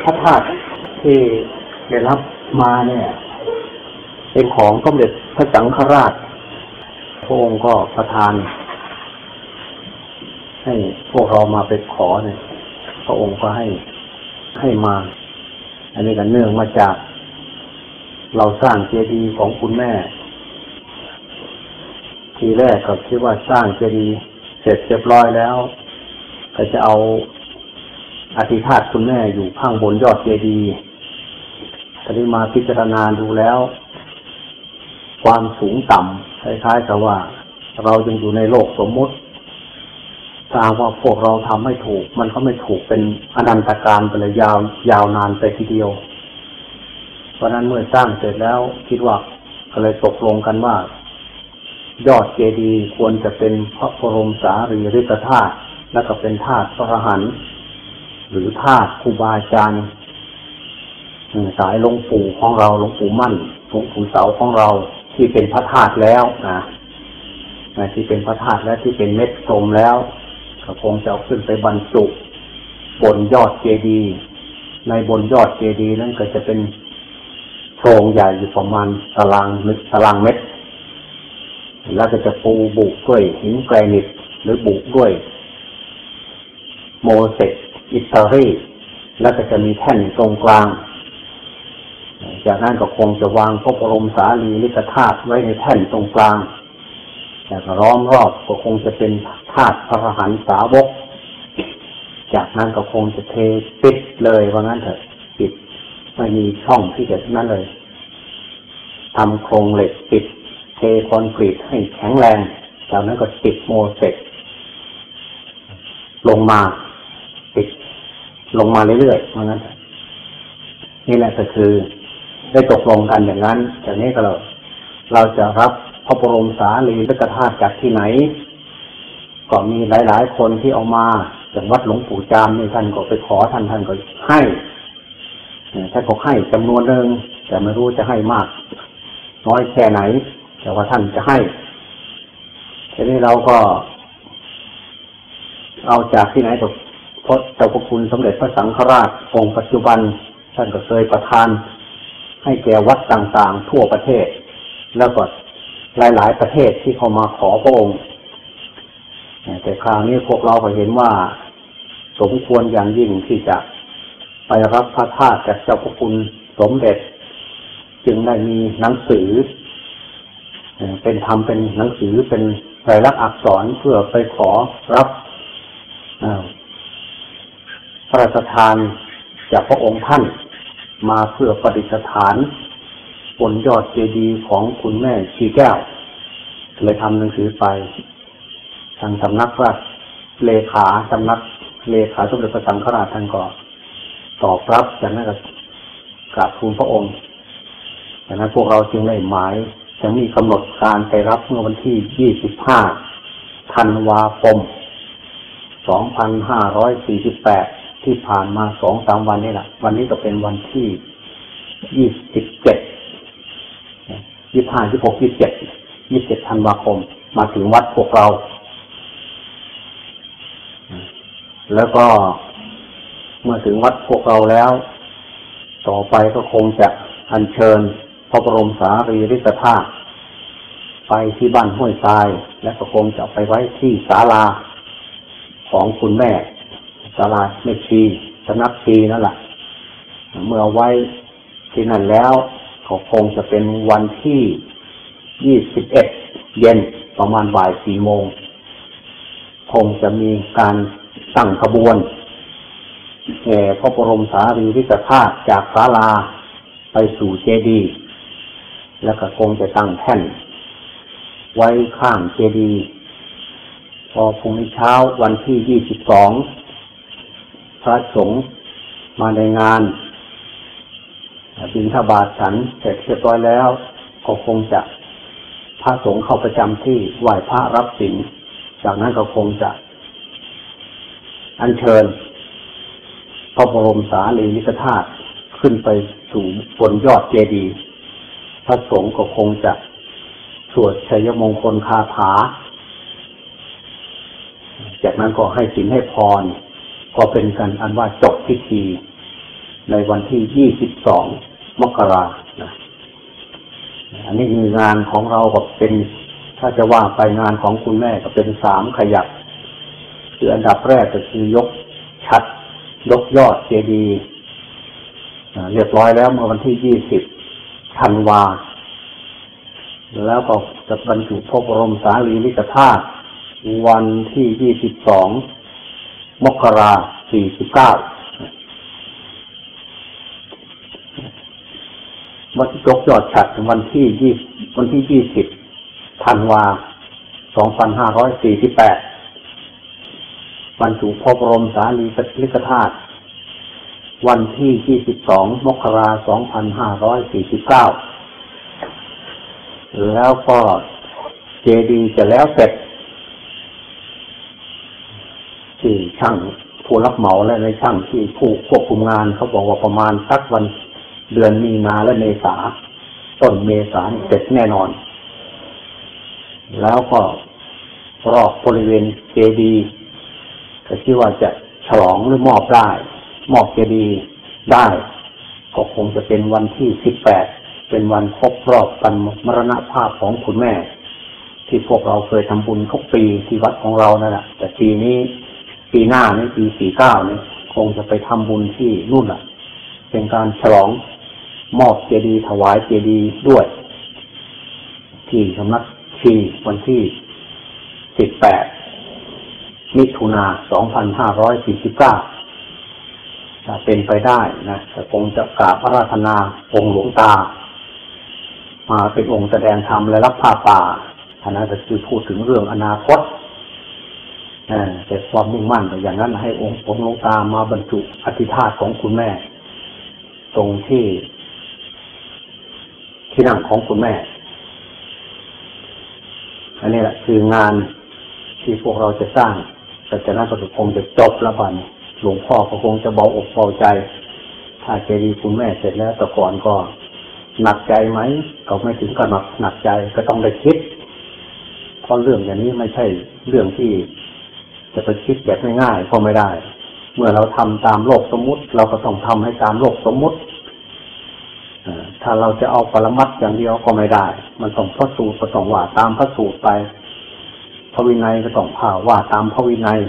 พระธาตุที่ได้รับมาเนี่ยเป็นของสมเด็จพระสังฆราชพระองค์ก็ประทาน ให้พวกเรามาไปขอเนี่ยพระองค์ก็ให้ให้มา อันนี้ก็เนื่องมาจาก เราสร้างเจดีย์ของคุณแม่ ทีแรกก็คิดว่าสร้างเจดีย์เสร็จเรียบร้อยแล้ว ก็จะเอา อธิธาตคุณแม่อยู่ข้างบนยอดเจดีย์ทีนี้มาพิจารณาดูแล้ว ความสูงต่ำคล้ายๆกับว่า เรายังอยู่ในโลกสมมติถ้าหากว่าพวกเราทำไม่ถูก มันก็ไม่ถูกเป็นอนันตการไปเลยยาวยาวนานไปทีเดียว เพราะนั้นเมื่อสร้างเสร็จแล้วคิดว่าก็เลยตกลงกันว่า ยอดเจดีย์ควรจะเป็นพระบรมสารีริกธาตุและก็เป็นธาตุพระหันต์ หรือธาตุครูบาอาจารย์สายหลวงปู่ของเราหลวงปู่มั่นหลวงปู่เสาของเราที่เป็นพระธาตุแล้วนะที่เป็นพระธาตุและที่เป็นเม็ดโสมแล้วก็คงจะเอาขึ้นไปบรรจุบนยอดเจดีย์ในบนยอดเจดีย์นั้นก็จะเป็นโพรงใหญ่อยู่ประมาณตารางนึกตารางเม็ดแล้วก็จะปูบุกด้วยหินแกรนิตหรือบุกด้วย โมเสก อิตาลีแล้วก็จะมีแท่นตรงกลาง จากนั้นก็คงจะวางพระบรมสารีริกธาตุไว้ในแท่นตรงกลาง แต่ล้อมรอบก็คงจะเป็นธาตุพระอรหันสาวก จากนั้นก็คงจะเทปิดเลยว่างั้นเถอะปิดไม่มีช่องที่จะนั้นเลยทำโครงเหล็กปิด เทคอนกรีตให้แข็งแรง จากนั้นก็ปิดโมเสกลงมา ลงมาเรื่อยๆว่างั้น นี่แหละก็คือ ได้ตกลงกันอย่างนั้นจากนี้ก็เราเราจะรับพระบรมสารีริกธาตุจากที่ไหน ก็มีหลายๆ คนที่เอามาจากวัดหลวงปู่จามนี่ท่านก็ไปขอท่านท่านก็ให้ท่านก็ให้จำนวนหนึ่งแต่ไม่รู้จะให้มาก น้อยแค่ไหน แต่ว่าท่านจะให้ทีนี้เราก็ เอาจากที่ไหนก็ พราะเจ้าพระคุณสมเด็จพระสังฆราชองค์ปัจจุบันท่านก็เคยประทาน ให้แก่วัดต่างๆ ทั่วประเทศ แล้วก็หลายๆ ประเทศที่เขามาขอพระองค์แต่คราวนี้พวกเราก็เห็นว่า สมควรอย่างยิ่งที่จะไปรับพระธาตุจากเจ้าพระคุณสมเด็จ จึงได้มีหนังสือ เป็นทำเป็นหนังสือเป็นลายลักษณ์อักษรเพื่อไปขอรับ พระราชทานจากพระองค์ท่านมาเพื่อประดิษฐานบนยอดเจดีย์ของคุณแม่ชีแก้ว เลยทำหนังสือไป ทางสำนักว่าเลขาสำนักเลขาสมเด็จพระสังฆราชท่านก็ตอบรับจากนั้นก็กราบทูลพระองค์จากนั้นพวกเราจึงได้หมายจะมีกำหนดการไปรับเมื่อวันที่ 25 ธันวาคม 2548 ที่ผ่านมาสองสามวันนี่แหละ วันนี้ก็เป็นวันที่27ยี่ห้ายี่หกยี่เจ็ดยี่เจ็ดธันวาคม มาถึงวัดพวกเรา แล้วก็เมื่อถึงวัดพวกเราแล้ว ต่อไปก็คงจะอัญเชิญพระบรมสารีริกธาตุไปที่บ้านห้วยทราย และก็คงจะไปไว้ที่ศาลาของคุณแม่ ศาลาแม่ชีสนักชีนั่นแหละเมื่อไว้ที่นั่นแล้วก็คงจะเป็นวันที่ยี่สิบเอ็ดเย็นประมาณบ่ายสี่โมง คงจะมีการตั้งขบวนแห่พระบรมสารีริกธาตุจากศาลาไปสู่เจดีย์แล้วก็คงจะตั้งแท่น ไว้ข้างเจดีย์พอพรุ่งนี้เช้าวันที่ยี่สิบสอง พระสงฆ์มาในงานบินทบาทฉันเสร็จเรียบร้อยแล้วก็คงจะพระสงฆ์เข้าประจำที่ไหว้พระรับศีลจากนั้นก็คงจะ อัญเชิญพระบรมสารีริกธาตุขึ้นไปสู่บนยอดเจดีย์พระสงฆ์ก็คงจะสวดชัยมงคลคาถา จากนั้นก็ให้ศีลให้พร ก็เป็นการอันว่าจบพิธีในวันที่ยี่สิบสองมกรานะอันนี้คืองานของเราก็เป็น ถ้าจะว่าไปงานของคุณแม่ก็เป็นสามขยัก คืออันดับแรกก็คือยกชัด ยกยอดเจดีย์เรียบร้อยแล้วเมื่อวันที่ยี่สิบธันวา แล้วก็จะบรรจุพระบรมสารีริกธาตุวันที่ยี่สิบสอง มกราสี่สิบเก้าวันยกยอดฉัดวันที่ยี่วันที่ยี่สิบธันวาสองพันห้าร้อยสี่สิบแปดบรรจุพบรมสารีริกธาตุวันที่ยี่สิบสองมกราสองพันห้าร้อยสี่สิบเก้าแล้วก็เจดีจะแล้วเสร็จที่ช่างผู้ รับเหมาและในช่างที่ผู้ควบคุมงานเขาบอกว่าประมาณสักวันเดือนมีนาและเมษาต้นเมษาเสร็จแน่นอน แล้วก็รอบบริเวณเจดีย์ก็คิดว่าจะฉลองหรือมอบได้ มอบเจดีย์ได้ก็คงจะเป็นวันที่สิบแปดเป็นวันครบรอบกันมรณภาพของคุณแม่ ที่พวกเราเคยทำบุญทุกปีที่วัดของเรานั่นแหละแต่ปีนี้ ปีหน้านี่ปีสี่เก้านี่คงจะไปทำบุญที่นู่นอะเป็นการฉลองมอบเจดีย์ถวายเจดีย์ด้วย ที่สำนักชีวันที่สิบแปดมิถุนาสองพันห้าร้อยสี่สิบเก้าถ้าเป็นไปได้นะจะคงจะกราบพระราธนาองค์หลวงตา มาเป็นองค์แสดงธรรมและรับผ้าป่าอันนั้นจะคือพูดถึงเรื่องอนาคต แต่ความมุ่งมั่นอย่างนั้นให้องค์องหลวงตามาบรรจุอธิธาตของคุณแม่ ตรงที่ ที่นั่งของคุณแม่ อันนี้แหละคืองานที่พวกเราจะสร้างแต่จากนั้นก็คงจะจบละบันหลวงพ่อก็คงจะเบาอกเบาใจ ถ้าเจดีคุณแม่เสร็จแล้วแต่ก่อนก็หนักใจไหมก็ไม่ถึงกับหนักหนักใจก็ต้องได้คิด เพราะเรื่องอย่างนี้ไม่ใช่เรื่องที่ จะไปคิดแบบง่ายๆก็ไม่ได้ เมื่อเราทำตามโลกสมมุติ เราก็ต้องทำให้ตามโลกสมมุติถ้าเราจะเอาปรมัตอย่างเดียวก็ไม่ได้ มันต้องพระสูตรก็ต้องว่าตามพระสูตรไป พระวินัยก็ต้องผ่าว่าตามพระวินัย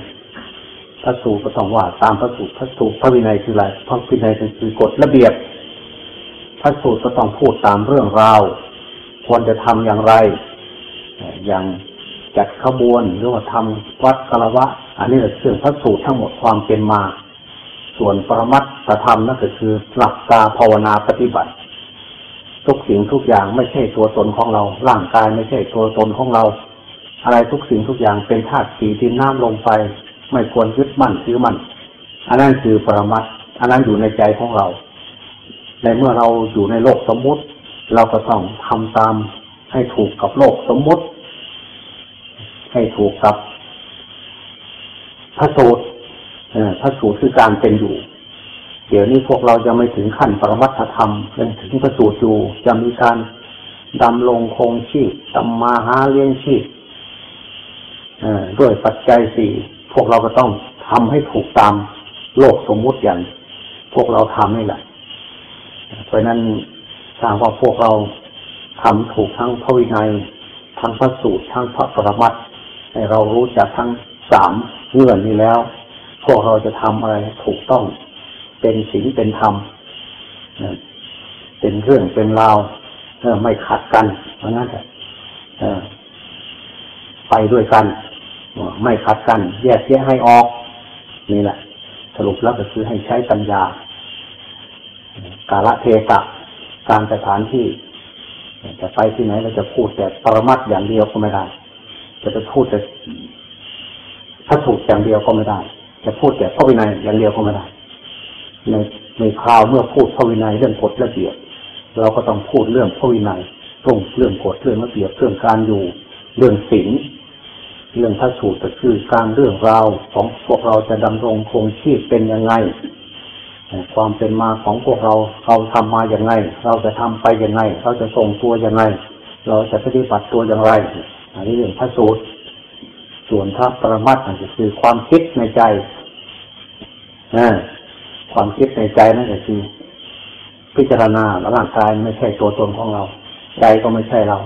พระสูตรก็ต้องว่าตามพระสูตร พระสูตรพระวินัยคืออะไร พระวินัยคือกฎระเบียบ พระสูตรก็ต้องพูดตามเรื่องราว ควรจะทำอย่างไร อย่าง จัดขบวนหรือว่าทำวัดกะละวะ อันนี้เรื่องพระสูตรทั้งหมดความเป็นมา ส่วนปรมัตถธรรมนั่นก็คือหลักการภาวนาปฏิบัติ ทุกสิ่งทุกอย่างไม่ใช่ตัวตนของเรา ร่างกายไม่ใช่ตัวตนของเรา อะไรทุกสิ่งทุกอย่างเป็นธาตุสีดินน้ำลมไฟไม่ควรยึดมั่นถือมั่นอันนั้นคือปรมัตอันนั้นอยู่ในใจของเราในเมื่อเราอยู่ในโลกสมมุติ เราก็ต้องทำตามให้ถูกกับโลกสมมุติ ให้ถูกกับพระสูตรพระสูตรคือการเป็นอยู่ เดี๋ยวนี้พวกเราจะไม่ถึงขั้นปรมัตถธรรมยังถึงประสูตรอยู่จะมีการดำลงคงชีพตำมาหาเลี้ยงชีพด้วยปัจจัยสี่พวกเราก็ต้องทำให้ถูกตามโลกสมมุติอย่าง พวกเราทำนี่แหละ เพราะนั้นถ้าว่าพวกเราทำถูกทั้งพระวินัยทั้งพระสูตรทั้งพระปรมัต ให้เรารู้จักทั้งสามเงื่อนนี้แล้ว พวกเราจะทำอะไรถูกต้อง เป็นศีลเป็นธรรมเป็นเรื่องเป็นราวไม่ขัดกันเพราะนั้นไปด้วยกัน ไม่ขัดกัน แยกแยะให้ออก นี่แหละ สรุปแล้วก็คือให้ใช้ปัญญา กาละเทศะการสถานที่ จะไปที่ไหนเราจะพูดแต่ปรมัตอย่างเดียวก็ไม่ได้ จะไปพูดแต่พระสูตรอย่างเดียวก็ไม่ได้ จะพูดแต่พระวินัยอย่างเดียวก็ไม่ได้ ในในคราวเมื่อพูดพระวินัยเรื่องกฎระเบียบ เราก็ต้องพูดเรื่องพระวินัยตรงเรื่องกฎเรื่องระเบียบเรื่องการอยู่ เรื่องศีลเรื่องพระสูตรก็คือการเรื่องราวของพวกเราจะดำรงคงชีพเป็นยังไงความเป็นมาของพวกเราเราทำมาอย่างไง เราจะทำไปยังไง เราจะส่งตัวยังไง เราจะปฏิบัติตัวอย่างไร อันนี้เรื่องพระสูตร ส่วนพระปรมัตถ์ก็คือความคิดในใจนะความคิดในใจนั่นแหละคือ พิจารณาร่างกายไม่ใช่ตัวตนของเรา ใจก็ไม่ใช่เรา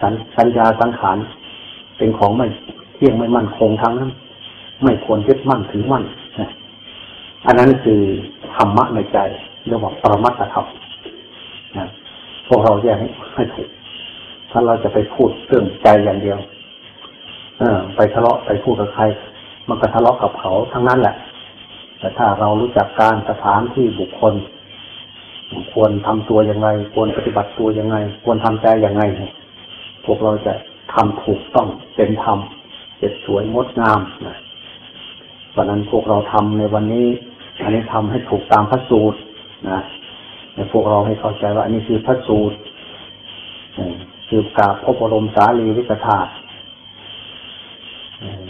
สัญสัญญาสังขารเป็นของไม่เที่ยงไม่มั่นคงทั้งนั้น ไม่ควรยึดมั่นถือมั่นอันนั้นคือธรรมะในใจเรียกว่าปรมัตถธรรมนะพวกเราแยกให้ถูก ถ้าเราจะไปพูดเรื่องใจอย่างเดียว เออ ไปทะเลาะไปพูดกับใคร มันก็ทะเลาะกับเขาทั้งนั้นแหละ แต่ถ้าเรารู้จักการสถานที่บุคคล ควรทำตัวยังไง ควรปฏิบัติตัวยังไง ควรทำใจยังไง พวกเราจะทำถูกต้องเป็นธรรมเจ็ดสวยงดงามนะวันนั้นพวกเราทำในวันนี้ อันนี้ทำให้ถูกตามพระสูตรนะในพวกเราให้เข้าใจว่าอันนี้คือพระสูตร คือกาบพระบรมสารีริกธาตุ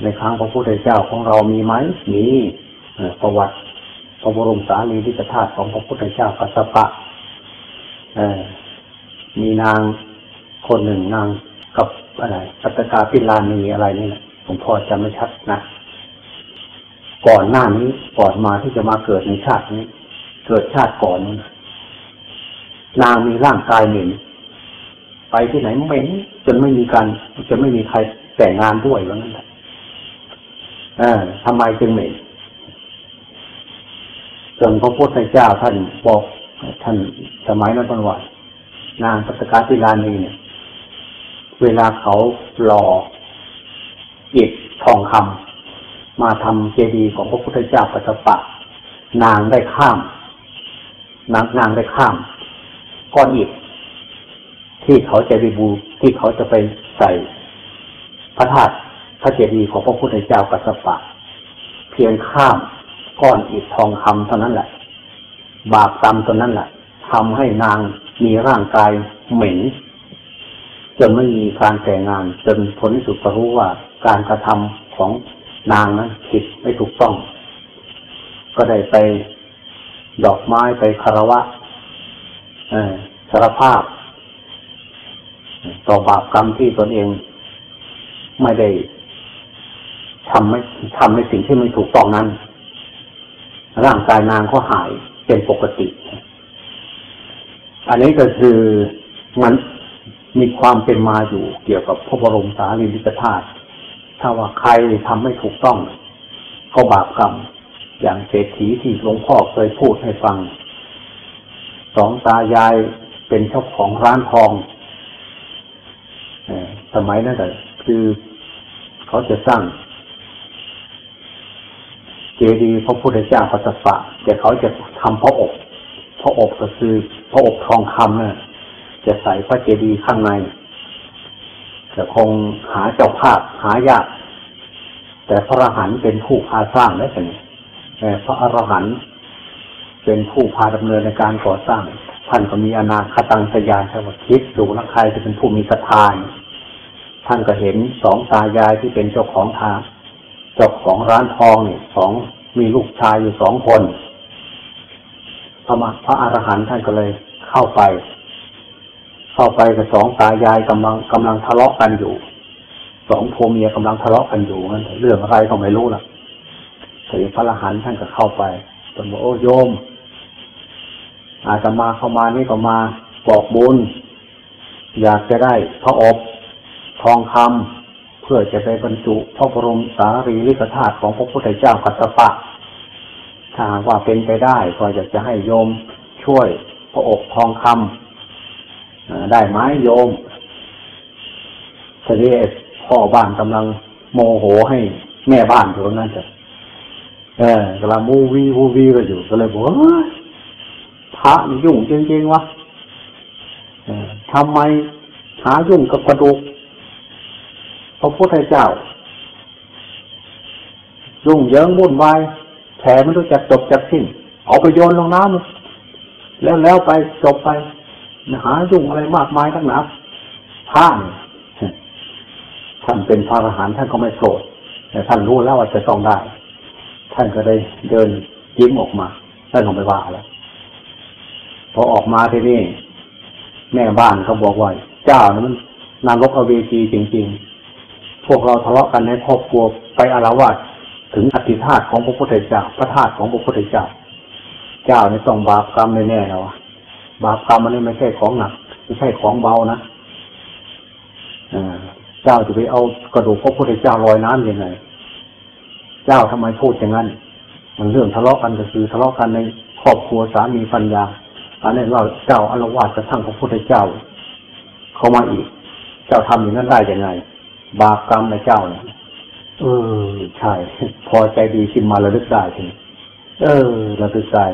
ในครั้งพระพุทธเจ้าของเรามีไหมมีประวัติพระบรมสารีริกธาตุของพระพุทธเจ้ากัสสปะมีนางคนหนึ่งนางกับอะไรสัตกาพิลานีอะไรนี่แหละผมพอจำไม่ชัดนะก่อนหน้านี้ก่อนมาที่จะมาเกิดในชาตินี้ เกิดชาติก่อนนนางมีร่างกายเหม็น ไปที่ไหนเหม็นจนไม่มีการจนไม่มีใครแต่งงานด้วยว่างั้นแหละเออทำไมจึงเหม็นจนพระพุทธเจ้าท่านบอกท่านสมัยนั้นตอนว่านางสัตกาพิลานีเนี่ย เวลาเขาหล่ออิฐทองคำมาทำเจดีย์ของพระพุทธเจ้าปัสปะนางได้ข้าม นางนางได้ข้าม ก้อนอิฐ ที่เขาจะไปบูที่เขาจะไปใส่พระธาตุพระเจดีย์ของพระพุทธเจ้ากัสปะ เพียงข้ามก้อนอิฐทองคำเท่านั้นแหละ บาปกรรมตัวนั้นแหละทำให้นางมีร่างกายเหม็น จนไม่มีการแต่งงาน จนผลที่สุดก็รู้ว่าการกระทำของนางนั้นผิดไม่ถูกต้อง ก็ได้ไปดอกไม้ไปคารวะสารภาพ ต่อบาปกรรมที่ตนเองไม่ได้ทำไม่ทำในสิ่งที่ไม่ถูกต้องนั้น ร่างกายนางก็หายเป็นปกติ อันนี้ก็คือมันมีความเป็นมาอยู่เกี่ยวกับพระบรมสารีริกธาตุถ้าว่าใครทำไม่ถูกต้อง ก็บาปกรรม อย่างเศรษฐีที่หลวงพ่อเคยพูดให้ฟัง สองตายายเป็นเจ้าของร้านทอง สมัยนั้นแต่คือเขาจะสร้างเจดีย์พระพุทธเจ้าปัสสะแต่เขาจะทำพระอบพระอบก็คือพระอบทองคำเนี่ยจะใส่พระเจดีย์ข้างในแต่คงหาเจ้าภาพหายาก แต่พระอรหันต์เป็นผู้พาสร้างได้สิแต่พระอรหันต์เป็นผู้พาดำเนินในการก่อสร้าง ท่านก็มีอนาคตังสยานใช่ไหมคิดดูแล้วใครจะเป็นผู้มีศรัทธาท่านก็เห็นสองตายายที่เป็นเจ้าของทางเจ้าของร้านทองเนี่ยสองมีลูกชายอยู่สองคนพระพระอรหันต์ท่านก็เลยเข้าไป เข้าไปกับสองตายายกำลังกำลังทะเลาะกันอยู่สองผัวเมียกำลังทะเลาะกันอยู่นั่นเรื่องอะไรก็ไม่รู้ล่ะเสด็จพระอรหันต์ท่านก็เข้าไปตนบอกโอ้โยม อาจะมาเข้ามานี่ก็มาบอกบุญ อยากจะได้พระอบทองคำเพื่อจะไปบรรจุพระบรมสารีริกธาตุของพระพุทธเจ้ากัสสปะถ้าว่าเป็นไปได้ก็อยากจะให้โยมช่วยพระอบทองคำได้ไหมโยมทีนี้พ่อบ้านกำลังโมโหให้แม่บ้านอยู่นั่นจะเออกำลังมูวีมูวีก็อยู่ก็เลยบอกว่า พระยุ่งจริงๆวะทำไมหายุ่งกับกระดูกพระพุทธเจ้า ยุ่งเยิงวุ่นวายแผลไม่รู้จักจบจักสิ้น เอาไปโยนลงน้ำแล้วแล้วไปจบไปหายุ่งอะไรมากมายทั้งนั้นพระท่านเป็นพระอรหันต์ท่านก็ไม่โกรธแต่ท่านรู้แล้วว่าจะต้องได้ ท่านก็ได้เดินยิ้มออกมาท่านคงไม่ว่าแล้ว พอออกมาทีนี้แม่บ้านเขาบอกว่าเจ้านั้นนรกอเวจีจริง ๆ พวกเราทะเลาะกันในครอบครัวไปอารวาสถึงอธิธาตของพระพุทธเจ้าพระธาตุของพระพุทธเจ้า เจ้านี่ต้องบาปกรรมแน่ๆแล้วบาปกรรมมันไม่ใช่ของหนักไม่ใช่ของเบานะเจ้าจะไปเอากระดูกพระพุทธเจ้าลอยน้ำยังไง เจ้าทำไมพูดอย่างนั้น มันเรื่องทะเลาะกันก็คือทะเลาะกันในครอบครัวสามีปัญญา อันนี้ว่าเจ้าอารวาสกระทั่งพระพุทธเจ้า เข้ามาอีก เจ้าทำอย่างนั้นได้ยังไง บาปกรรมในเจ้าเนี่ยเออใช่ พอใจดีขึ้นมาระลึกได้ทีเออระลึกได้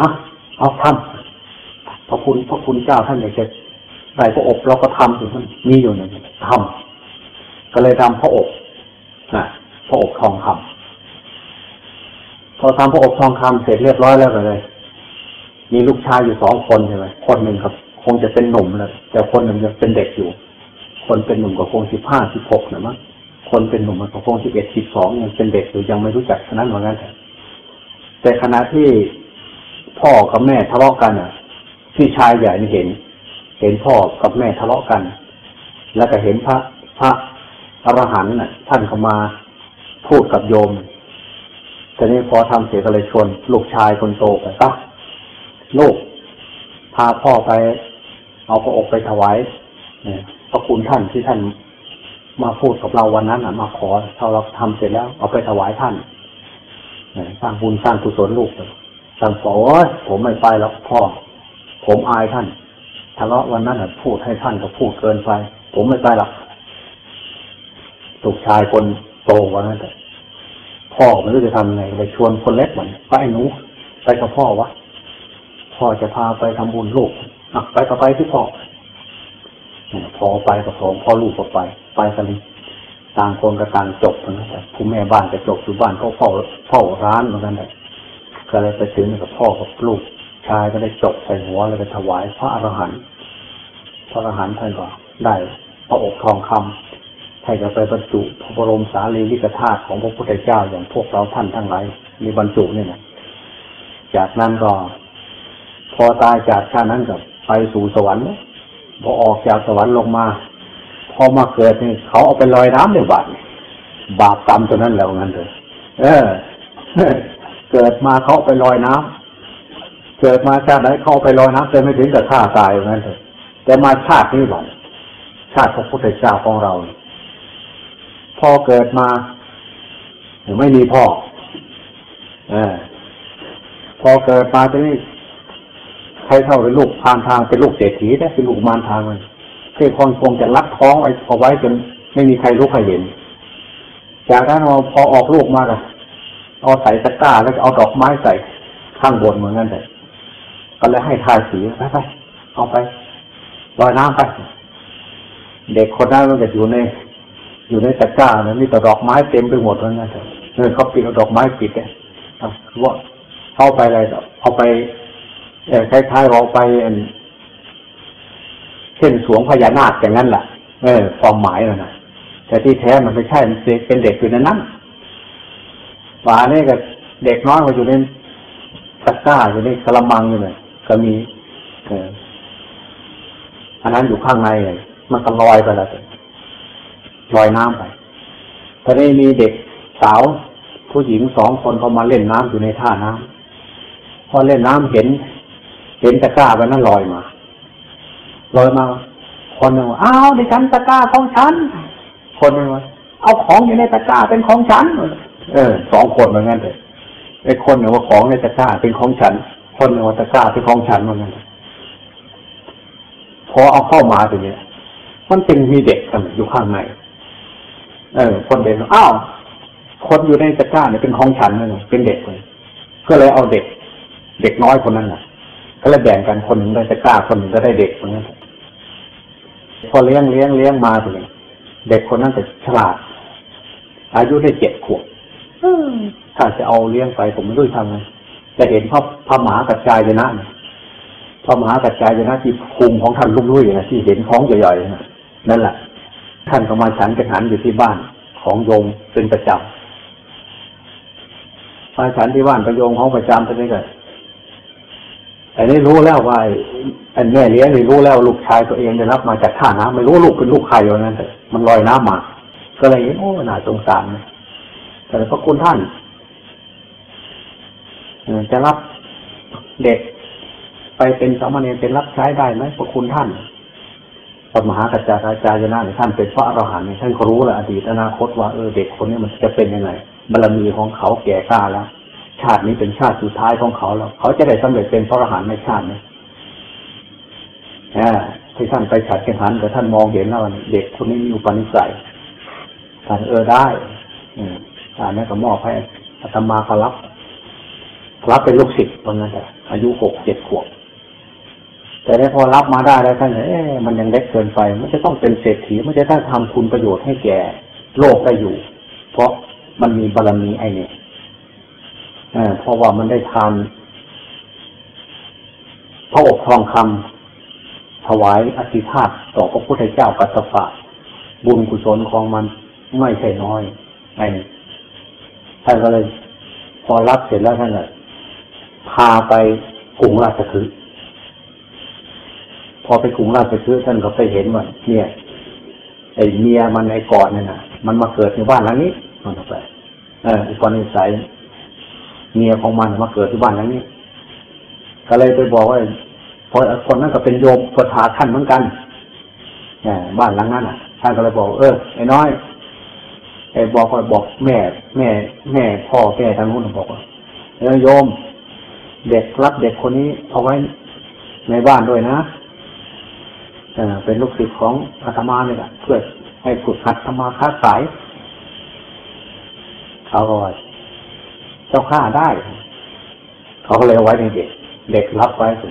อะเอาทำพระคุณพระคุณเจ้าท่านอยากจะได้พระอบเราก็ทำอยู่มันมีอยู่เนี่ยทำก็เลยทำพระอบนะพระอบทองคำพอทำพระอบทองคำเสร็จเรียบร้อยแล้วก็เลย มีลูกชายอยู่สองคนใช่ไหมคนหนึ่งครับ คงจะเป็นหนุ่มแล้วแต่คนหนึ่งยังเป็นเด็กอยู่ คนเป็นหนุ่มก็คงสิบห้าสิบหกนะมั้งคนเป็นหนุ่มมันก็คงสิบเอ็ดสิบสองยังเป็นเด็กอยู่ยังไม่รู้จักฉะนั้นเหมือนกันแต่ขณะที่พ่อกับแม่ทะเลาะกันอะพี่ชายใหญ่นี่เห็น เห็นพ่อกับแม่ทะเลาะกัน แล้วก็เห็นพระพระอรหันต์น่ะ ท่านเข้ามาพูดกับโยมแต่นี้พอทำเสร็จก็เลยชวนลูกชายคนโตไปก็ ลูกพาพ่อไป เอาพระอกไปถวายเนี่ยพระคุณท่านที่ท่านมาพูดกับเราวันนั้นมาขอถ้าเราทำเสร็จแล้ว เอาไปถวายท่านสร้างบุญสร้างกุศลลูกสั่งบอกว่าผมไม่ไปแล้วพ่อ ผมอายท่านทะเลาะวันนั้นพูดให้ท่านก็พูดเกินไป ผมไม่ไปหรอกลูกชายคนโตวันนั้นแต่พ่อไม่รู้จะทำไงเลยชวนคนเล็กเหมือนไปหนูไปกับพ่อวะ พ่อจะพาไปทำบุญลูกอะไปก็ไปที่พ่อพอไปกับผมพ่อลูกก็ไป ไปกันต่างคนก็ต่างจบเหมือนกันผู้แม่บ้านจะจบอยู่บ้านก็เฝ้าเฝ้าร้านเหมือนกันเลยก็เลยไปถึงกับพ่อกับลูกชายก็ได้จบใส่หัวเลยไปถวายพระอรหันต์พระอรหันต์ท่านก็ได้พระอกทองคำให้จะไปบรรจุพระบรมสารีริกธาตุของพระพุทธเจ้าอย่างพวกเราท่านทั้งหลายมีบรรจุเนี่ยนะจากนั้นก็ พอตายจากชาตินั้นก็ไปสู่สวรรค์พอออกจากสวรรค์ลงมา พอมาเกิดนี่เขาเอาไปลอยน้ำในบาปบาปกรรมตัวนั้นแล้วงั้นเลยเออ เกิดมาเขาไปลอยน้ำเกิดมาชาติไหนเขาไปลอยน้ำแต่ไม่ถึงกับฆ่าตายอย่างนั้นเลยแต่มาชาตินี้หรอกชาติพระพุทธเจ้าของเรา พอเกิดมาหรือไม่มีพ่อเออพอเกิดมาตอนนี้ ใครเท่าเป็นลูกพานทางเป็นลูกเศรษฐีได้เป็นลูกมารทางมันเพื่อคงคงจะรัดท้องไว้เอาไว้จนไม่มีใครรู้ใครเห็น จากนั้นพอออกลูกมาก็เอาใส่ตะกร้าแล้วเอาดอกไม้ใส่ข้างบนเหมือนกันเลยก็เลยให้ทาสีไปไปเอาไปลอยน้ำไป เด็กคนนั้นมันจะอยู่ใน อยู่ในตะกร้านะมีแต่ดอกไม้เต็มไปหมดเหมือนกันเลยเขาปิดเอาดอกไม้ปิดเนี่ยว่าเข้าไปอะไรเอาไป คล้ายๆเราไปเช่นสวงพญานาคอย่างนั้นแหละเออความหมายนะนะแต่ที่แท้มันไม่ใช่มันเป็นเด็กอยู่ในนั้นฝาเนี่ยกับเด็กน้อยก็อยู่ในตะกร้าอยู่ในกระมังอยู่เลยก็มีเอออันนั้นอยู่ข้างในเลยมันก็ลอยไปแล้วลอยน้ำไปตอนนี้มีเด็กสาวผู้หญิงสองคนเขามาเล่นน้ำอยู่ในท่าน้ำพอเล่นน้ำเห็น เห็นตะกร้าไปนั้นลอยมาลอยมา คนหนึ่งว่าอ้าวดิฉันตะกร้าของฉัน คนหนึ่งว่าเอาของอยู่ในตะกร้าเป็นของฉัน เออสองคนเหมือนกันเลยไอ้คนหนึ่งว่าของในตะกร้าเป็นของฉัน คนหนึ่งว่าตะกร้าเป็นของฉันเหมือนกันพอเอาเข้ามาตรงนี้มันเป็นมีเด็กกันอยู่ข้างในเออ คนเด็กอ้าวคนอยู่ในตะกร้าเนี่ยเป็นของฉันเลยเป็นเด็กเลยก็เลยเอาเด็ก เด็กน้อยคนนั้นแหละ ก็เลยแบ่งกันคนหนึ่งได้ตะกร้าคนหนึ่งก็ได้เด็กคนนั้นพอเลี้ยงเลี้ยงเลี้ยงมาถึงเด็กคนนั้นจะฉลาด อายุได้เจ็ดขวบถ้าจะเอาเลี้ยงไปผมไม่รู้ทำไงจะเห็นพระพระมหากระจายนะพระมหากระจายนะที่คุมของท่านลุ่มลุ่ยนะที่เห็นของใหญ่ๆนะนั่นแหละท่านก็มาฉันจะหันอยู่ที่บ้านของโยมเป็นประจำมาฉันที่บ้านประโยงของประจำท่านนี้ก็ อันนี้รู้แล้วว่าอันแม่เลี้ยงนี่รู้แล้วลูกชายตัวเองได้รับมาจากท่าน้ำไม่รู้ลูกเป็นลูกใครอย่างนั้นแต่มันลอยน้ำมา ก็เลยโอ้น่าสงสารแต่พระคุณท่านจะรับเด็กไปเป็นสามเณรเป็นรับใช้ได้ไหมพระคุณท่านพระมหากัจจาจายนะท่านเป็นพระอรหันต์ท่านก็รู้แหละอดีตอนาคตว่าเออเด็กคนนี้มันจะเป็นยังไงบารมีของเขาแก่กล้าแล้ว ชาตินี้เป็นชาติสุดท้ายของเขาแล้วเขาจะได้สำเร็จเป็นพระอรหันต์ในชาตินี้ที่ท่านไปฉัดเข่งขันแต่ท่านมองเห็นแล้วเด็กคนนี้มีอุปนิสัยท่านเออได้ อืมอันนี้ก็มอบให้อาตมาขรับรับเป็นลูกศิษย์ตอนนั้นแต่อายุหกเจ็ดขวบแต่ได้พอรับมาได้แล้วท่านเอ๊ะมันยังเล็กเกินไป มันจะต้องเป็นเศรษฐีมันจะต้องทำคุณประโยชน์ให้แก่โลกได้อยู่ เพราะมันมีบารมีไอเนี่ย เพราะว่ามันได้ทานพระอกทองคำถวายอธิษฐานต่อพระพุทธเจ้ากัสสปะบุญกุศลของมันไม่ใช่น้อยไอ้ท่านก็เลย พอรับเสร็จแล้วท่านเลยพาไปกรุงราชคฤห์พอไปกรุงราชคฤห์ท่านก็ไปเห็นว่าเนี่ยไอ้เมียมันไอ้ก่อนเนี่ยนะมันมาเกิดในบ้านหลังนี้มันไปเอออุปนิสัย เมียของมันมาเกิดที่บ้านหลังนี้ ก็เลยไปบอกว่าพอคนนั้นก็เป็นโยมพถาท่านเหมือนกันเนี่ยบ้านหลังนั้นอะท่านก็เลยบอก เออไอ้น้อยไอ้บอกว่าบอกแม่ แม่ แม่พ่อแม่ทางนู้นบอกว่าเออโยม เด็กรับเด็กคนนี้เอาไว้ในบ้านด้วยนะเออเป็นลูกศิษย์ของอาตมาเนี่ยแหละเพื่อให้ฝึกหัดธรรมาค้าขายเขาก็ว่า จ้าข้าได้ เขาก็เลยเอาไว้ในเด็ก เด็กรับไว้สิ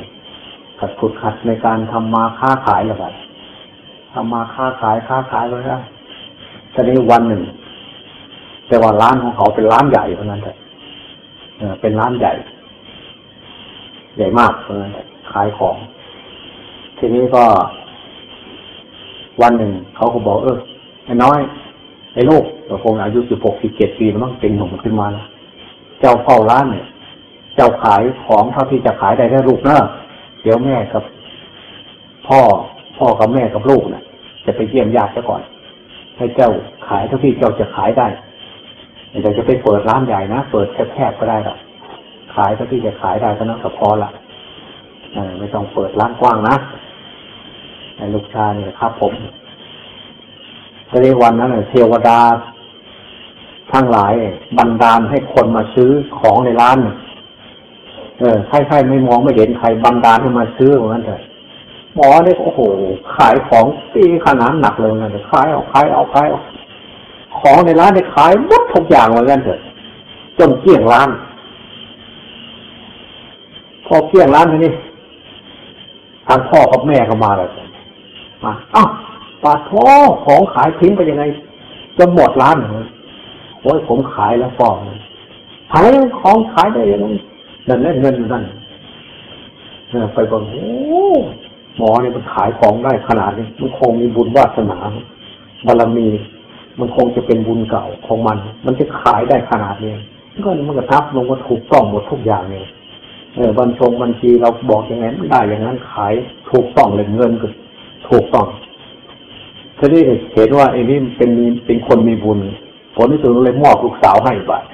ขัดขุดขัดในการทำมาค้าขายล้วกันทำมาค้าขายค้าขายไปแล้วทีนี้วันหนึ่ง แต่ว่าร้านของเขาเป็นร้านใหญ่เพราะนั้นเลยเป็นร้านใหญ่ ใหญ่มากเพราะนั้นขายของ ทีนี้ก็ วันหนึ่ง เขาก็บอกเออไอ้น้อยไอ้ลูกเราคงอายุสิบหกสิบเจ็ดปีมันต้องเป็นหนุ่มขึ้นมาแล้ว เจ้าเฝ้าร้านเนี่ย เจ้าขายของเท่าที่จะขายได้แค่ลูกนะเดี๋ยวแม่กับ พ่อพ่อกับแม่กับลูกนะ่ะ จะไปเยี่ยมญาติซะก่อน ให้เจ้าขายเท่าที่เจ้าจะขายได้เดี๋ยวจะไปเปิดร้านใหญ่นะเปิดแคบๆก็ได้หรอกขายเท่าที่จะขายได้เท่านั้นก็พอละไม่ต้องเปิดร้านกว้างนะลูกชายเนี่ยครับผมในวันนั้นเทวดา ทั้งหลายบันดาลให้คนมาซื้อของในร้าน เออใครๆไม่มองไม่เห็นใครบันดาลให้มาซื้อเหมือนกันเถอะหมอเนี่ยโอ้โห ขายของตีขนาดหนักเลยนะขายเอาขายเอาขายเอาของในร้านเนี่ยขายหมดทุกอย่างเหมือนกันเถอะจนเกลี้ยงร้าน พอเกลี้ยงร้านทีนี้ทางพ่อกับแม่ก็มาเลยมาอ้าวปาท้อของขายทิ้งไปยังไงจะหมดร้านเลย โอ้ยผมขายแล้วฟองขายของขายได้ยังไงนั่นเล่นเงินนั่นไปบอกโอ้หมอเนี่ยมันขายของได้ขนาดนี้มันคงมีบุญวาสนาบารมี มันคงจะเป็นบุญเก่าของมัน มันจะขายได้ขนาดนี้ก็มันกระทับลงว่าถูกต้องหมดทุกอย่างเลยเออบัญชงบัญชีเราบอกอย่างนั้นได้อย่างนั้นขายถูกต้องเลยเงินก็ถูกต้องทีนี้เห็นว่าไอ้นี่เป็นเป็นคนมีบุญ ผลที่สุดเลยมอบลูกสาวให้บัตร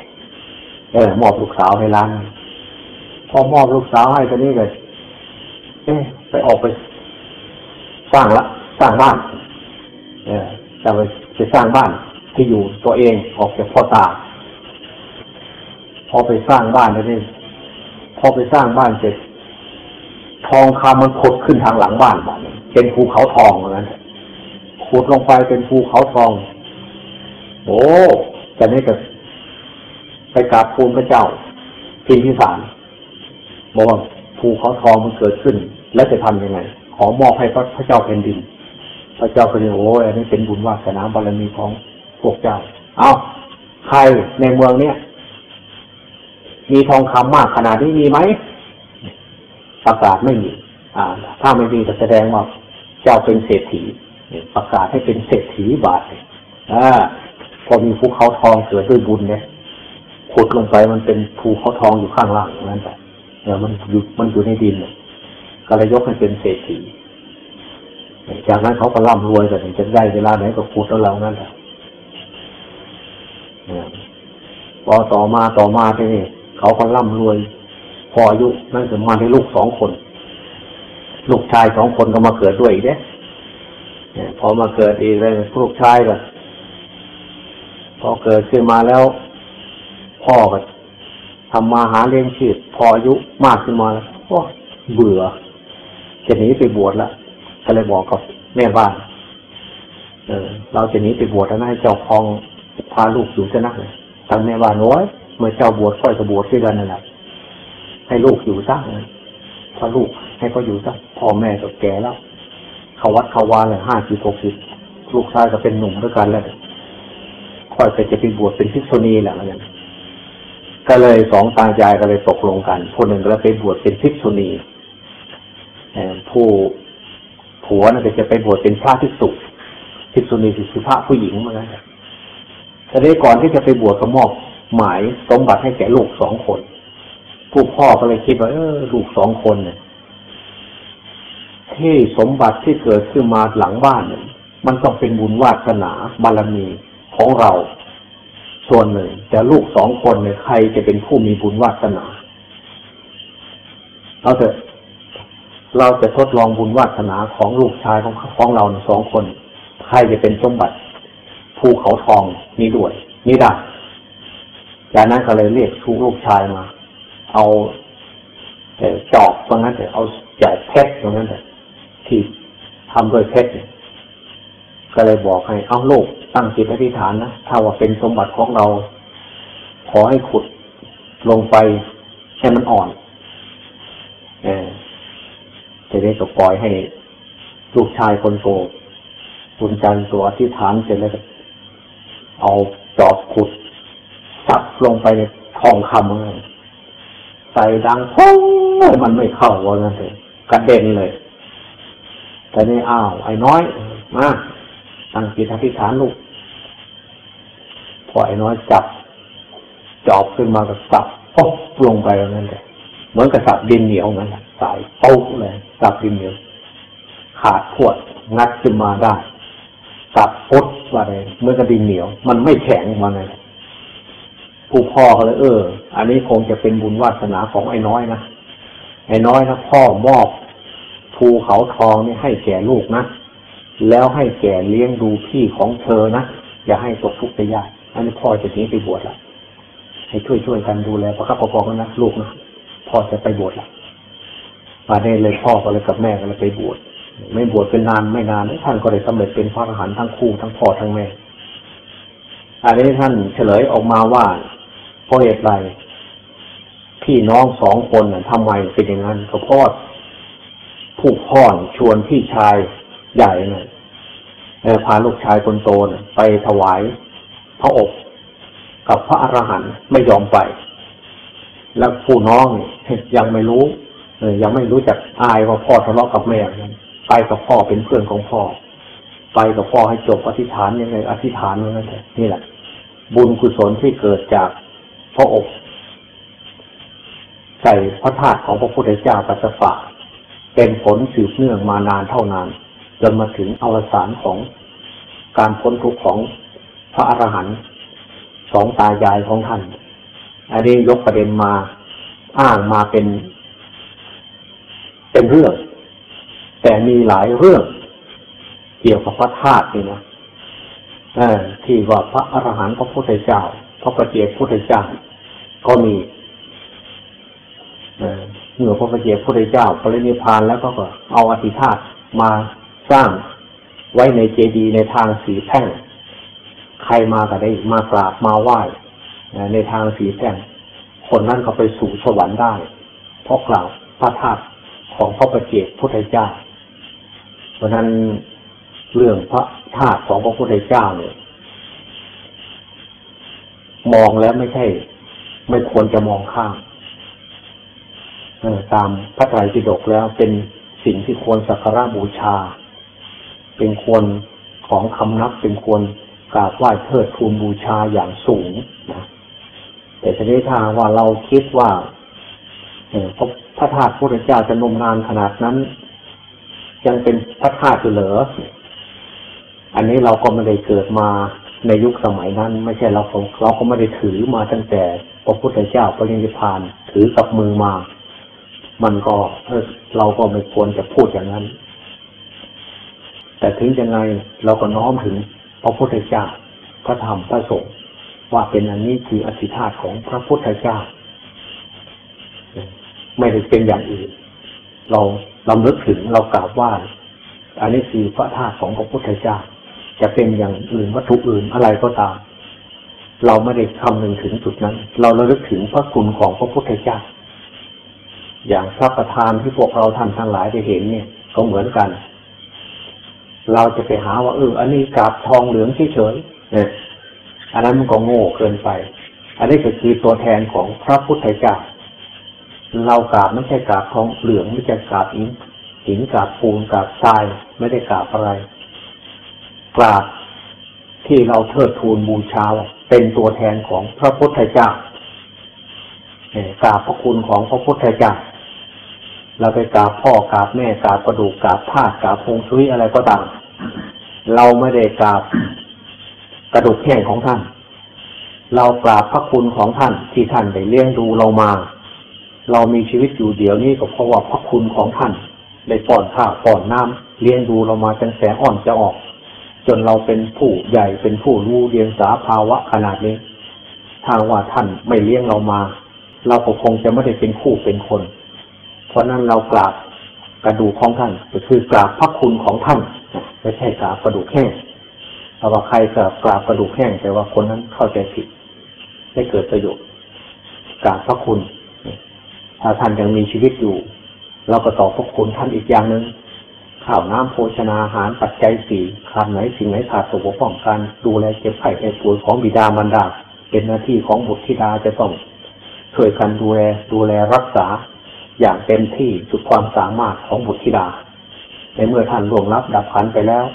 เออมอบลูกสาวให้ร้านพอมอบลูกสาวให้ตอนนี้เลยเอ๊ะไปออกไป สร้างละสร้างบ้าน เออจะไปไปสร้างบ้านที่อยู่ตัวเองออกจากพ่อตา พอไปสร้างบ้านแล้วนี่พอไปสร้างบ้านเสร็จทองคำมันขุดขึ้นทางหลังบ้านบ้านเป็นภูเขาทองเหมือนกันขุดลงไปเป็นภูเขาทอง โอ้แต่นี่ก็ไปกราบภูมิพระเจ้าพิมพิสารบอกว่าภูเขาทองมันเกิดขึ้น แล้วจะทำยังไง ขอมอบให้พระเจ้าแผ่นดิน พระเจ้าก็เลยโอ้ยอันนี้เป็นบุญวาสนาบารมีของพวกเจ้า เอาใครในเมืองเนี้ยมีทองคำมากขนาดนี้มีไหมประกาศไม่มี อ่า ถ้าไม่มีจะแสดงว่า เจ้าเป็นเศรษฐีประกาศให้เป็นเศรษฐีบาทอ่า อมีภูเขาทองเกิดด้วยบุญเนี่ยขุดลงไปมันเป็นภูเขาทองอยู่ข้างล่างนั่นแหละเนี่ยมันอยู่มันอยู่ในดินเนี่ยก็เลยยกให้เป็นเศรษฐีจากนั้นเขาก็ร่ำรวยแต่จะได้เวลาไหนก็ขุดเอาเรานั่นแหละพอต่อมาต่อมาทีนี้เขาก็ร่ำรวย พออายุนั่นคือมาได้ลูกสองคน ลูกชายสองคนก็มาเกิดด้วยอีกเนี่ยพอมาเกิดอีกเลยลูกชายก็ พอเกิดขึ้นมาแล้ว พ่อก็ทำมาหาเลี้ยงชีพพออายุมากขึ้นมาแล้วก็เบื่อจะหนีไปบวชละก็เลยบอกกับแม่บ้านเออ เราจะหนีไปบวชแล้วนะให้เจ้าคองพาลูกอยู่จะนักเลยทางแม่บ้านน้อยเมื่อเจ้าบวชค่อยจะบวชด้วยกันนั่นแหละให้ลูกอยู่ซะเลยพอลูกให้เขาอยู่ซะพ่อแม่ก็แก่แล้วเขาวัดเขาวาเลยห้าสิบหกสิบลูกชายก็เป็นหนุ่มด้วยกันแล้ว อยไปจะไปบวชเป็นภิกษุณีแหละอะไรก็เลยสองตายายก็เลยตกลงกันคนหนึ่งก็ไปบวชเป็นภิกษุณีผู้ผัวน่ะจะไปบวชเป็นพระภิกษุภิกษุณีคือพระผู้หญิงเหมาแล้วแต่ในก่อนที่จะไปบวชก็มอบหมายสมบัติให้แก่ลูกสองคน ผู้พ่อก็เลยคิดว่าเออลูกสองคนเนี่ยที่สมบัติที่เกิดขึ้นมาหลังบ้านเนี่ยมันต้องเป็นบุญวาสนาบารมี ของเราส่วนหนึ่ง แต่ลูกสองคนเนี่ยใครจะเป็นผู้มีบุญวาสนาเราจะเราจะทดลองบุญวาสนาของลูกชายของของเราสองคน ใครจะเป็นสมบัติภูเขาทองนี้ด้วยนี่ได้จากนั้นก็เลยเรียกชูลูกชายมา เอาจอบตรงนั้นแต่เอาจอบเพชรตรงนั้นแต่ที่ทำด้วยเพชรก็เลยบอกให้เอาลูก ตั้งจิตอธิษฐานนะถ้าว่าเป็นสมบัติของเรา ขอให้ขุดลงไปให้มันอ่อนเออจะได้ก็ปล่อยให้ลูกชายคนโตคุณจันตัวอธิษฐานเสร็จแล้วเอาจอบขุดสับลงไปในทองคำเลยใส่ดังพุ่งมันไม่เข้าวันนั้นเลยกระเด็นเลย แต่นี่อ้าว ไอ้น้อย มาตั้งจิตอธิษฐานลูก พอไอ้น้อยจับจอบขึ้นมาก็สับปุ๊บลงไปแล้วนั่นเลยเหมือนกับสับดินเหนียวนั่นแหละสายปุ๊บเลยสับดินเหนียว ขาดพวดงัดขึ้นมาได้สับปุ๊บอะไรเมื่อกระดินเหนียว มันไม่แข็งมาเลยผู้พ่อเขาเลยเออ อันนี้คงจะเป็นบุญวาสนาของไอ้น้อยนะไอ้น้อยนะพ่อมอบภูเขาทองนี่ให้แก่ลูกนะแล้วให้แก่เลี้ยงดูพี่ของเธอนะอย่าให้ตกทุกข์ได้ยาก อันนี้พ่อจะนี้ไปบวชละให้ช่วยช่วยกันดูแลประคับประคองกันนะลูกนะพ่อจะไปบวชละมาได้เลยพ่อก็เลยกับแม่ก็เลยไปบวชไม่บวชเป็นนานไม่นานท่านก็เลยสำเร็จเป็นพระอรหันต์ทั้งคู่ทั้งพ่อทั้งแม่อันนี้ท่านเฉลยออกมาว่าเพราะเหตุไรพี่น้องสองคนน่ะทำไมเป็นอย่างนั้นก็เพราะผู้พ่อชวนพี่ชายใหญ่เนี่ยพาลูกชายคนโตเนี่ยไปถวาย พระอบกับพระอรหันต์ไม่ยอมไป แล้วผู้น้องยังไม่รู้ยังไม่รู้จักอายว่าพ่อทะเลาะกับแม่ไปกับพ่อเป็นเพื่อนของพ่อ ไปกับพ่อให้จบอธิษฐานยังไงอธิษฐานนั่นแหละนี่แหละ บุญกุศลที่เกิดจากพระอบใส่พระธาตุของพระพุทธเจ้าปัสสาวะเป็นผลสืบเนื่องมานานเท่านานจนมาถึงอวสานของการพ้นทุกข์ของ พระอรหันต์สองตายายของท่าน อันนี้ยกประเด็นมาอ้างมาเป็น เป็นเรื่อง แต่มีหลายเรื่องเกี่ยวกับพระธาตุนี่นะที่ว่าพระอรหันต์พระพุทธเจ้า พระปฏิเจกพุทธเจ้า ก็มีเมื่อพระปฏิเจกพุทธเจ้าปรินิพานแล้วก็เอาอธิธาตมาสร้างไว้ในเจดีย์ในทางสีแท่ง ใครมาก็ได้มากราบมาไหว้ในทางสีแท่งคนนั้นก็ไปสู่สวรรค์ได้ เพราะกล่าวพระธาตุของพระประเจกพุทธเจ้า เพราะนั้นเรื่องพระธาตุของพระพุทธเจ้าเนี่ยมองแล้วไม่ใช่ ไม่ควรจะมองข้ามตามพระไตรปิฎกแล้วเป็นสิ่งที่ควรสักการะบูชา เป็นควรของคำนับเป็นควร กราบไหว้เทิดทูนบูชาอย่างสูงนะแต่ทีนี้ถ้าว่าเราคิดว่าพระพระธาตุพระเจ้าจะนมนานขนาดนั้น ยังเป็นพระธาตุเหลืออันนี้เราก็ไม่ได้เกิดมาในยุคสมัยนั้น ไม่ใช่เราเราก็ไม่ได้ถือมาตั้งแต่พระพุทธเจ้าปรินิพพานถือกับมือมา มันก็เราก็ไม่ควรจะพูดอย่างนั้น แต่ถึงยังไงเราก็น้อมถึง พระพุทธเจ้าพระธรรมพระสงฆ์ว่าเป็นอันนี้คืออธิธาตของพระพุทธเจ้า ไม่ได้เป็นอย่างอื่น เราเราลึกถึงเรากราบไหว้อันนี้คือพระธาตุของพระพุทธเจ้า จะเป็นอย่างอื่นวัตถุอื่นอะไรก็ตาม เราไม่ได้คำนึงถึงจุดนั้น เราระลึกถึงพระคุณของพระพุทธเจ้า อย่างพระประธานที่พวกเราท่านทั้งหลายได้เห็นเนี่ยก็เหมือนกัน เราจะไปหาว่าเอออันนี้กาบทองเหลืองเฉยๆเนี่ยอันนั้นมันก็โง่เกินไป อันนี้ก็คือตัวแทนของพระพุทธเจ้า เรากราบไม่ใช่กราบทองเหลืองไม่ใช่กราบหินหินกราบปูนกราบทรายไม่ได้กราบอะไรกราบที่เราเทิดทูนบูชาเป็นตัวแทนของพระพุทธเจ้าเนี่ยกราบพระคุณของพระพุทธเจ้า เราไปกราบพ่อกราบแม่กราบกระดูกกราบธาตุกราบพงชุยอะไรก็ตาม เราไม่ได้กราบกระดูกแห้งของท่าน เรากราบพระคุณของท่านที่ท่านได้เลี้ยงดูเรามา เรามีชีวิตอยู่เดี๋ยวนี้ก็เพราะว่าพระคุณของท่านได้ป้อนข้าวป้อนน้ำเลี้ยงดูเรามาจนแสงอ่อนจะออก จนเราเป็นผู้ใหญ่เป็นผู้รู้เรียงสาภาวะขนาดนี้ทางว่าท่านไม่เลี้ยงเรามา เราก็คงจะไม่ได้เป็นคู่เป็นคน เพราะนั้นเรากราบกระดูกของท่านก็คือกราบพระคุณของท่านไม่ใช่กราบกระดูกแห้งถ้าว่าใครกราบกราบกระดูกแห้งแต่ว่าคนนั้นเข้าใจผิดไม่เกิดประโยชน์กราบพระคุณ ถ้าท่านยังมีชีวิตอยู่ เราก็ตอบพระคุณท่านอีกอย่างหนึ่งข้าวน้ำโภชนาอาหารปัจจัยสี่ขาดไหนสิ่งไหนขาดตกบกพร่องการดูแลเจ็บไข้ในป่วยของบิดามารดา เป็นหน้าที่ของบุตรธิดาจะต้องช่วยกันดูแลดูแลรักษา อย่างเต็มที่สุดความสามารถของบุตรธิดา ในเมื่อท่านล่วงลับดับขันไปแล้ว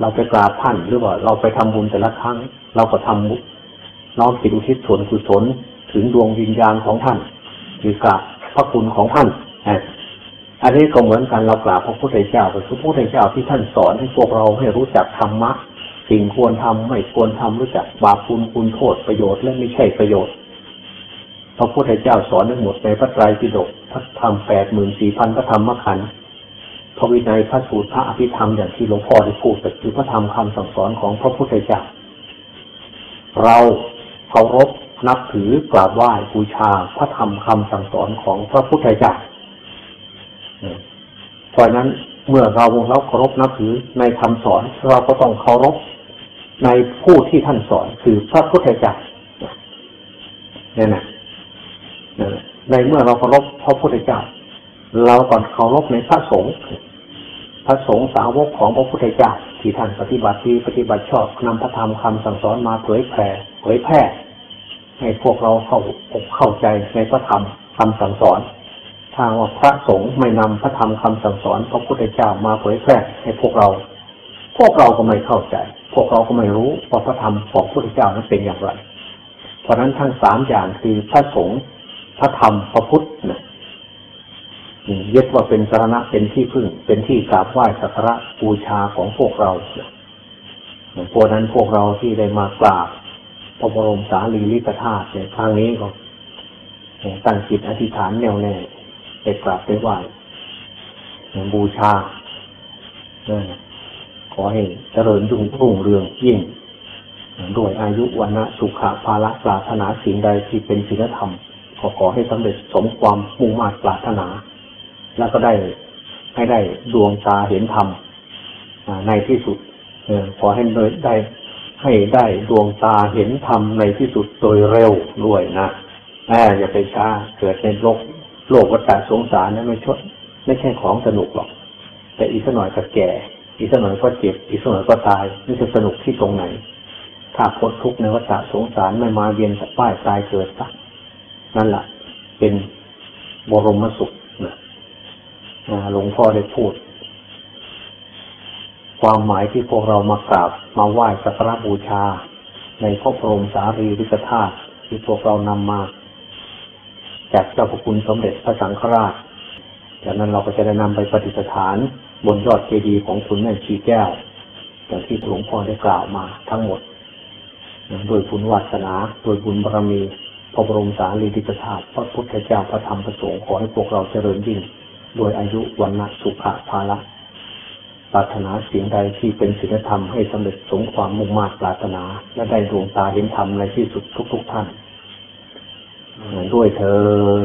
เราไปกราบท่านหรือว่าเราไปทำบุญแต่ละครั้ง เราก็ทำบุญน้อมจิตอุทิศส่วนกุศลถึงดวงวิญญาณของท่านคือกราบพระคุณของท่านอันนี้ก็เหมือนกันเรากราบพระพุทธเจ้าพระพุทธเจ้าที่ท่านสอนให้พวกเราให้รู้จักธรรมะสิ่งควรทำไม่ควรทำรู้จักบาปคุณคุณโทษประโยชน์และไม่ใช่ประโยชน์ พระพุทธเจ้าสอนทั้งหมดในพระไตรปิฎกพระธรรมแปดหมื่นสี่พันพระธรรมขันธ์พระวินัยพระสูตรพระอภิธรรมอย่างที่หลวงพ่อได้พูดก็คือพระธรรมคำสั่งสอนของพระพุทธเจ้า เราเคารพนับถือกราบไหว้บูชาพระธรรมคำสั่งสอนของพระพุทธเจ้าเพราะนั้นเมื่อเราเราเคารพนับถือในคำสอน เราก็ต้องเคารพในผู้ที่ท่านสอนคือพระพุทธเจ้าเนี่ยนะ ในเมื่อเราเคารพพระพุทธเจ้า เราก่อนเคารพในพระสงฆ์พระสงฆ์สาวกของพระพุทธเจ้าที่ท่านปฏิบัติที่ปฏิบัติชอบนำพระธรรมคำสั่งสอนมาเผยแผ่เผยแพร่ให้พวกเราเข้าอกเข้าใจในพระธรรมคำสั่งสอนถ้าว่าพระสงฆ์ไม่นำพระธรรมคำสั่งสอนพระพุทธเจ้ามาเผยแพร่ให้พวกเรา พวกเราก็ไม่เข้าใจ พวกเราก็ไม่รู้ว่าพระธรรมของพระพุทธเจ้านั้นเป็นอย่างไร เพราะนั้นทั้งสามอย่างคือพระสงฆ์ พระธรรมพระพุทธเนะยึดว่าเป็นสาระเป็นที่พึ่ง เป็นที่กราบไหว้สักการะบูชาของพวกเราเพราะนั้นพวกเราที่ได้มากราบพระบรมสารีริกธาตุในครั้งนี้ก็ตั้งจิตอธิษฐานแน่วแน่ไปกราบไปไหว้บูชาขอให้เจริญรุ่งรุ่งเรืองยิ่งด้วยอายุวันนะสุขภาละปราถนาสิ่งใดที่เป็นศีลธรรม ขอขอให้สำเร็จสมความมุ่งมา่ปรารถนา แล้วก็ได้ให้ได้ดวงตาเห็นธรรมในที่สุดขอให้ได้ให้ได้ดวงตาเห็นธรรมในที่สุดโดยเร็วด้วยนะแม่อย่าไปช้าเกิดในโลกโลกวัฏสงสารนะไม่ชดไม่ใช่ของสนุกหรอก แต่อีกสักหน่อยก็แก่ อีกสักหน่อยก็เจ็บ อีกสักหน่อยก็ตายนี่จะสนุกที่ตรงไหน ถ้าพ้นทุกข์ในวัฏสงสารไม่มาเวียนป้ายตายเกิดสัก นั่นแหละเป็นบรมสุขนะหลวงพ่อได้พูด ความหมายที่พวกเรามากราบมาไหว้สักการบูชา ในพระบรมสารีริกธาตุที่พวกเรานำมา จากเจ้าพระคุณสมเด็จพระสังฆราชจากนั้นเราก็จะได้นำไปปฏิสถานบนยอดเจดีย์ของคุณแม่ชีแก้วอย่างที่หลวงพ่อได้กล่าวมาทั้งหมด โดยบุญวาสนา โดยบุญบารมี พระบรมสารีริกธาตุพระพุทธเจ้าพระธรรมพระสงฆ์ขอให้พวกเราเจริญยิ่ง โดยอายุวันนะสุขะภาละปรารถนาสิ่งใดที่เป็นศีลธรรมให้สำเร็จสมความมุ่งมา่ปรารถนา และได้ดวงตาเห็นธรรมในที่สุดทุก ๆทท่านด้วยเธอ